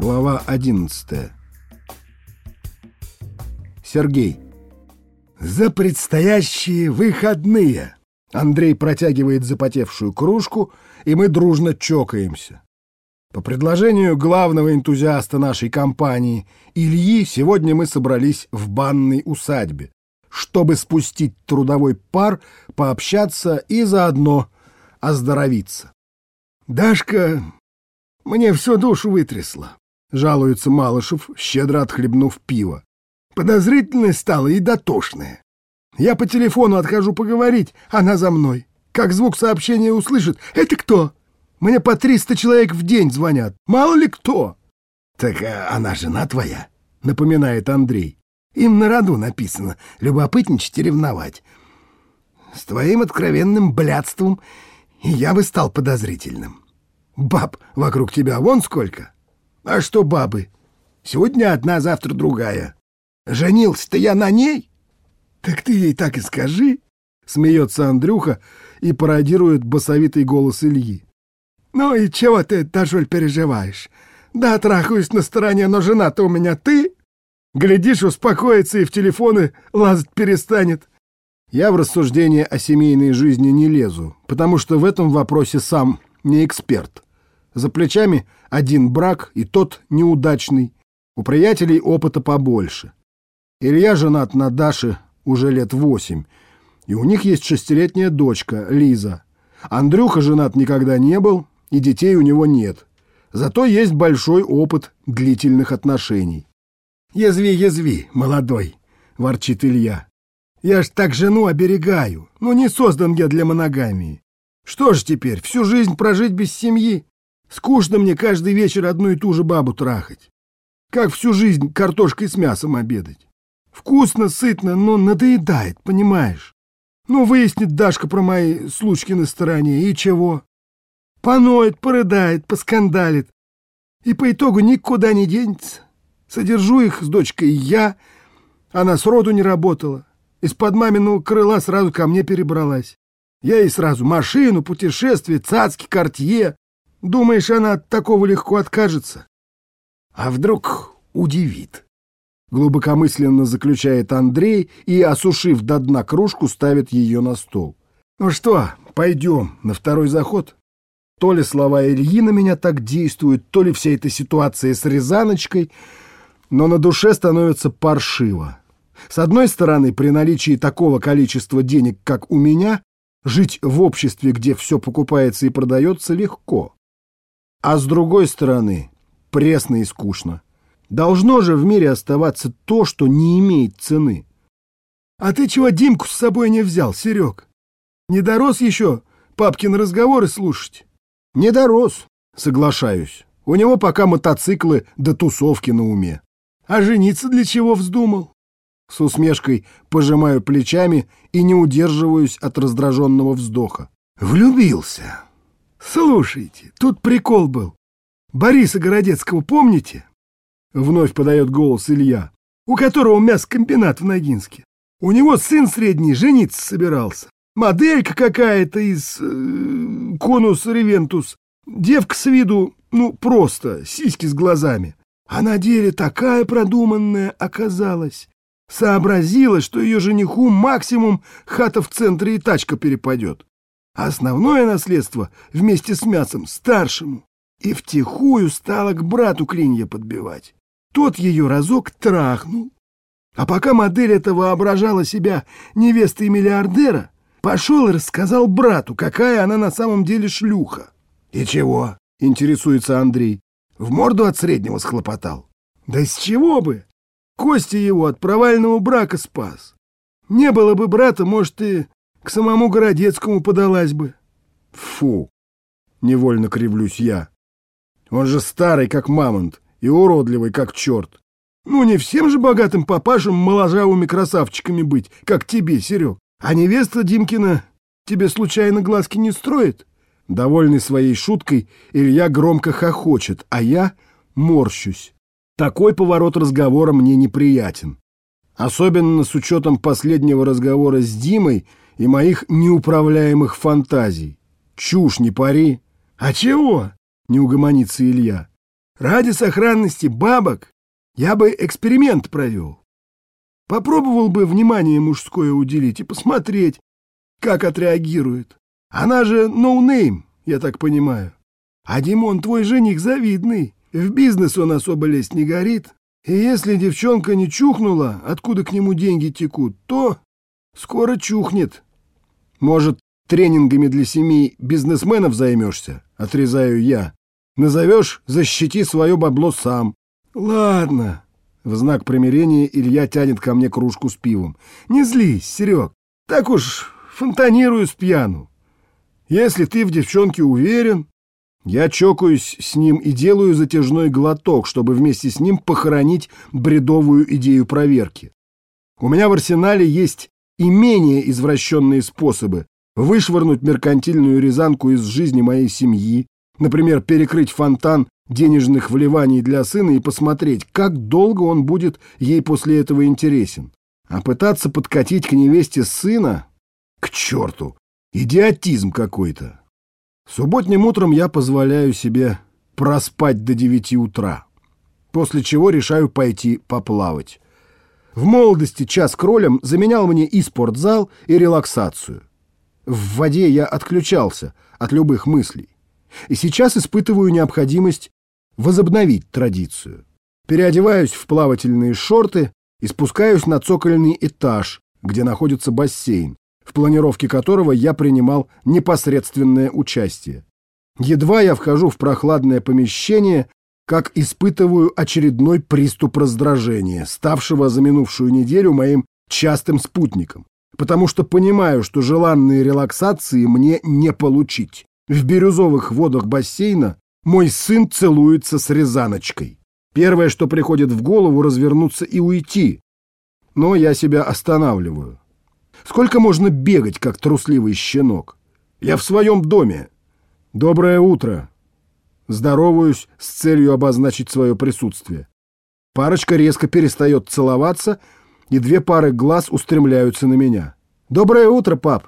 Глава 11. Сергей. За предстоящие выходные. Андрей протягивает запотевшую кружку, и мы дружно чокаемся. По предложению главного энтузиаста нашей компании Ильи сегодня мы собрались в банной усадьбе, чтобы спустить трудовой пар, пообщаться и заодно оздоровиться. Дашка мне всю душу вытрясла, жалуется Малышев, щедро отхлебнув пиво. Подозрительная стала и дотошная. Я по телефону отхожу поговорить, она за мной. Как звук сообщения услышит, это кто? Мне по 300 человек в день звонят. Мало ли кто. Так а она жена твоя, напоминает Андрей. Им на роду написано любопытничать и ревновать. С твоим откровенным блядством я бы стал подозрительным. Баб вокруг тебя вон сколько. А что бабы? Сегодня одна, завтра другая. Женился-то я на ней? Так ты ей так и скажи. Смеется Андрюха и пародирует басовитый голос Ильи. Ну и чего ты, Дажуль, переживаешь? Да, трахаюсь на стороне, но жена-то у меня ты. Глядишь, успокоится и в телефоны лазать перестанет. Я в рассуждение о семейной жизни не лезу, потому что в этом вопросе сам не эксперт. За плечами один брак, и тот неудачный. У приятелей опыта побольше. Илья женат на Даше уже лет восемь, и у них есть шестилетняя дочка, Лиза. Андрюха женат никогда не был, и детей у него нет. Зато есть большой опыт длительных отношений. «Язви, язви, молодой!» — ворчит Илья. «Я ж так жену оберегаю, но не создан я для моногамии. Что ж теперь, всю жизнь прожить без семьи? Скучно мне каждый вечер одну и ту же бабу трахать. Как всю жизнь картошкой с мясом обедать. Вкусно, сытно, но надоедает, понимаешь? Ну, выяснит Дашка про мои случки на стороне, и чего? Поноет, порыдает, поскандалит. И по итогу никуда не денется. Содержу их с дочкой я. Она сроду не работала. Из-под маминого крыла сразу ко мне перебралась. Я ей сразу машину, путешествие, цацки, кортье. Думаешь, она от такого легко откажется? А вдруг удивит? Глубокомысленно заключает Андрей и, осушив до дна кружку, ставит ее на стол. Ну что, пойдем на второй заход? То ли слова Ильи на меня так действуют, то ли вся эта ситуация с Рязаночкой — но на душе становится паршиво. С одной стороны, при наличии такого количества денег, как у меня, жить в обществе, где все покупается и продается, легко. А с другой стороны, пресно и скучно. Должно же в мире оставаться то, что не имеет цены. А ты чего Димку с собой не взял, Серег? Не дорос еще папкин разговоры слушать? Не дорос, соглашаюсь. У него пока мотоциклы до тусовки на уме. А жениться для чего вздумал? С усмешкой пожимаю плечами и не удерживаюсь от раздраженного вздоха. Влюбился. Слушайте, тут прикол был. Бориса Городецкого помните? Вновь подает голос Илья, у которого мясокомбинат в Ногинске. У него сын средний жениться собирался. Моделька какая-то из э, конус ревентус. Девка с виду, ну, просто, сиськи с глазами. А на деле такая продуманная оказалась. Сообразила, что ее жениху максимум хата в центре и тачка перепадет. А основное наследство вместе с мясом старшему. И втихую стала к брату клинья подбивать. Тот ее разок трахнул. А пока модель эта воображала себя невестой миллиардера, пошел и рассказал брату, какая она на самом деле шлюха. «И чего?» — интересуется Андрей. В морду от среднего схлопотал. Да с чего бы? Кости его от провального брака спас. Не было бы брата, может, и к самому Городецкому подалась бы. Фу, невольно кривлюсь я. Он же старый, как мамонт, и уродливый, как черт. Ну, не всем же богатым папашам моложавыми красавчиками быть, как тебе, Серег. А невеста Димкина тебе случайно глазки не строит? Довольный своей шуткой, Илья громко хохочет, а я морщусь. Такой поворот разговора мне неприятен. Особенно с учетом последнего разговора с Димой и моих неуправляемых фантазий. Чушь не пори. А чего? Не угомонится Илья. Ради сохранности бабок я бы эксперимент провел. Попробовал бы внимание мужское уделить и посмотреть, как отреагирует. Она же no name, я так понимаю. А Димон твой жених завидный. В бизнес он особо лезть не горит. И если девчонка не чухнула, откуда к нему деньги текут, то скоро чухнет. Может, тренингами для семей бизнесменов займешься? Отрезаю я. Назовешь «защити свое бабло сам». Ладно. В знак примирения Илья тянет ко мне кружку с пивом. Не злись, Серег. Так уж фонтанирую с пьяну. Если ты в девчонке уверен, я чокаюсь с ним и делаю затяжной глоток, чтобы вместе с ним похоронить бредовую идею проверки. У меня в арсенале есть и менее извращенные способы вышвырнуть меркантильную рязанку из жизни моей семьи, например, перекрыть фонтан денежных вливаний для сына и посмотреть, как долго он будет ей после этого интересен. А пытаться подкатить к невесте сына? К черту! Идиотизм какой-то. Субботним утром я позволяю себе проспать до девяти утра, после чего решаю пойти поплавать. В молодости час кролем заменял мне и спортзал, и релаксацию. В воде я отключался от любых мыслей. И сейчас испытываю необходимость возобновить традицию. Переодеваюсь в плавательные шорты и спускаюсь на цокольный этаж, где находится бассейн, в планировке которого я принимал непосредственное участие. Едва я вхожу в прохладное помещение, как испытываю очередной приступ раздражения, ставшего за минувшую неделю моим частым спутником, потому что понимаю, что желанные релаксации мне не получить. В бирюзовых водах бассейна мой сын целуется с Рязаночкой. Первое, что приходит в голову, развернуться и уйти. Но я себя останавливаю. Сколько можно бегать, как трусливый щенок? Я в своем доме. Доброе утро. Здороваюсь с целью обозначить свое присутствие. Парочка резко перестает целоваться, и две пары глаз устремляются на меня. «Доброе утро, пап!»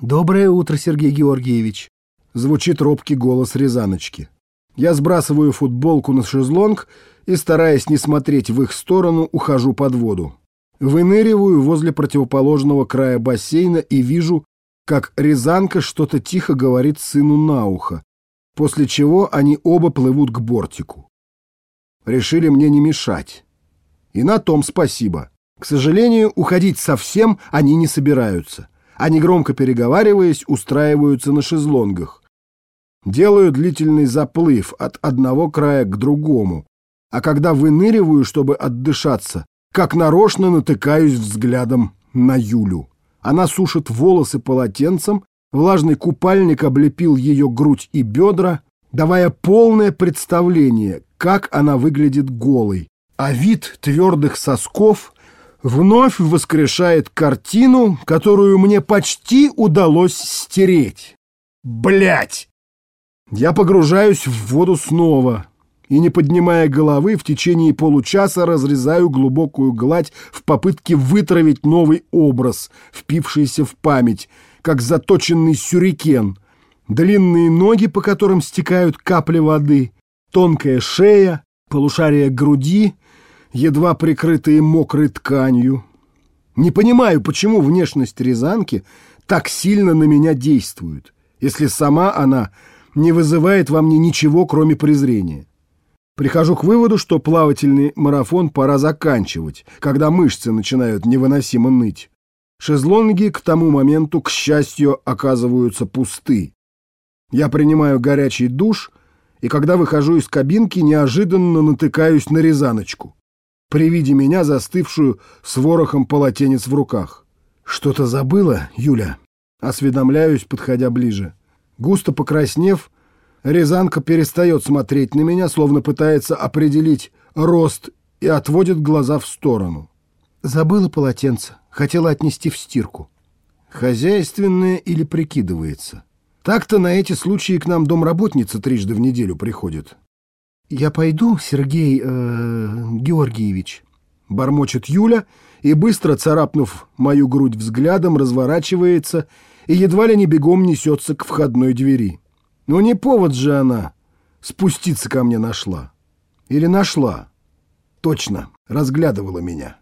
«Доброе утро, Сергей Георгиевич!» Звучит робкий голос Рязаночки. Я сбрасываю футболку на шезлонг и, стараясь не смотреть в их сторону, ухожу под воду. Выныриваю возле противоположного края бассейна и вижу, как Рязанка что-то тихо говорит сыну на ухо, после чего они оба плывут к бортику. Решили мне не мешать. И на том спасибо. К сожалению, уходить совсем они не собираются. Они, громко переговариваясь, устраиваются на шезлонгах. Делаю длительный заплыв от одного края к другому, а когда выныриваю, чтобы отдышаться, как нарочно натыкаюсь взглядом на Юлю. Она сушит волосы полотенцем, влажный купальник облепил ее грудь и бедра, давая полное представление, как она выглядит голой. А вид твердых сосков вновь воскрешает картину, которую мне почти удалось стереть. Блять! Я погружаюсь в воду снова, и, не поднимая головы, в течение получаса разрезаю глубокую гладь в попытке вытравить новый образ, впившийся в память, как заточенный сюрикен. Длинные ноги, по которым стекают капли воды, тонкая шея, полушария груди, едва прикрытые мокрой тканью. Не понимаю, почему внешность Рязанки так сильно на меня действует, если сама она не вызывает во мне ничего, кроме презрения. Прихожу к выводу, что плавательный марафон пора заканчивать, когда мышцы начинают невыносимо ныть. Шезлонги к тому моменту, к счастью, оказываются пусты. Я принимаю горячий душ, и когда выхожу из кабинки, неожиданно натыкаюсь на Рязаночку, при виде меня застывшую с ворохом полотенец в руках. «Что-то забыла, Юля?» Осведомляюсь, подходя ближе. Густо покраснев, Рязанка перестает смотреть на меня, словно пытается определить рост и отводит глаза в сторону. Забыла полотенце, хотела отнести в стирку. Хозяйственное или прикидывается? Так-то на эти случаи к нам домработница трижды в неделю приходит. «Я пойду, Сергей э, Георгиевич», — бормочет Юля и, быстро царапнув мою грудь взглядом, разворачивается и едва ли не бегом несется к входной двери. Ну не повод же она спуститься ко мне нашла. Или нашла? Точно, разглядывала меня.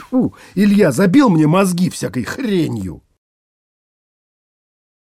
Тьфу, Илья забил мне мозги всякой хренью.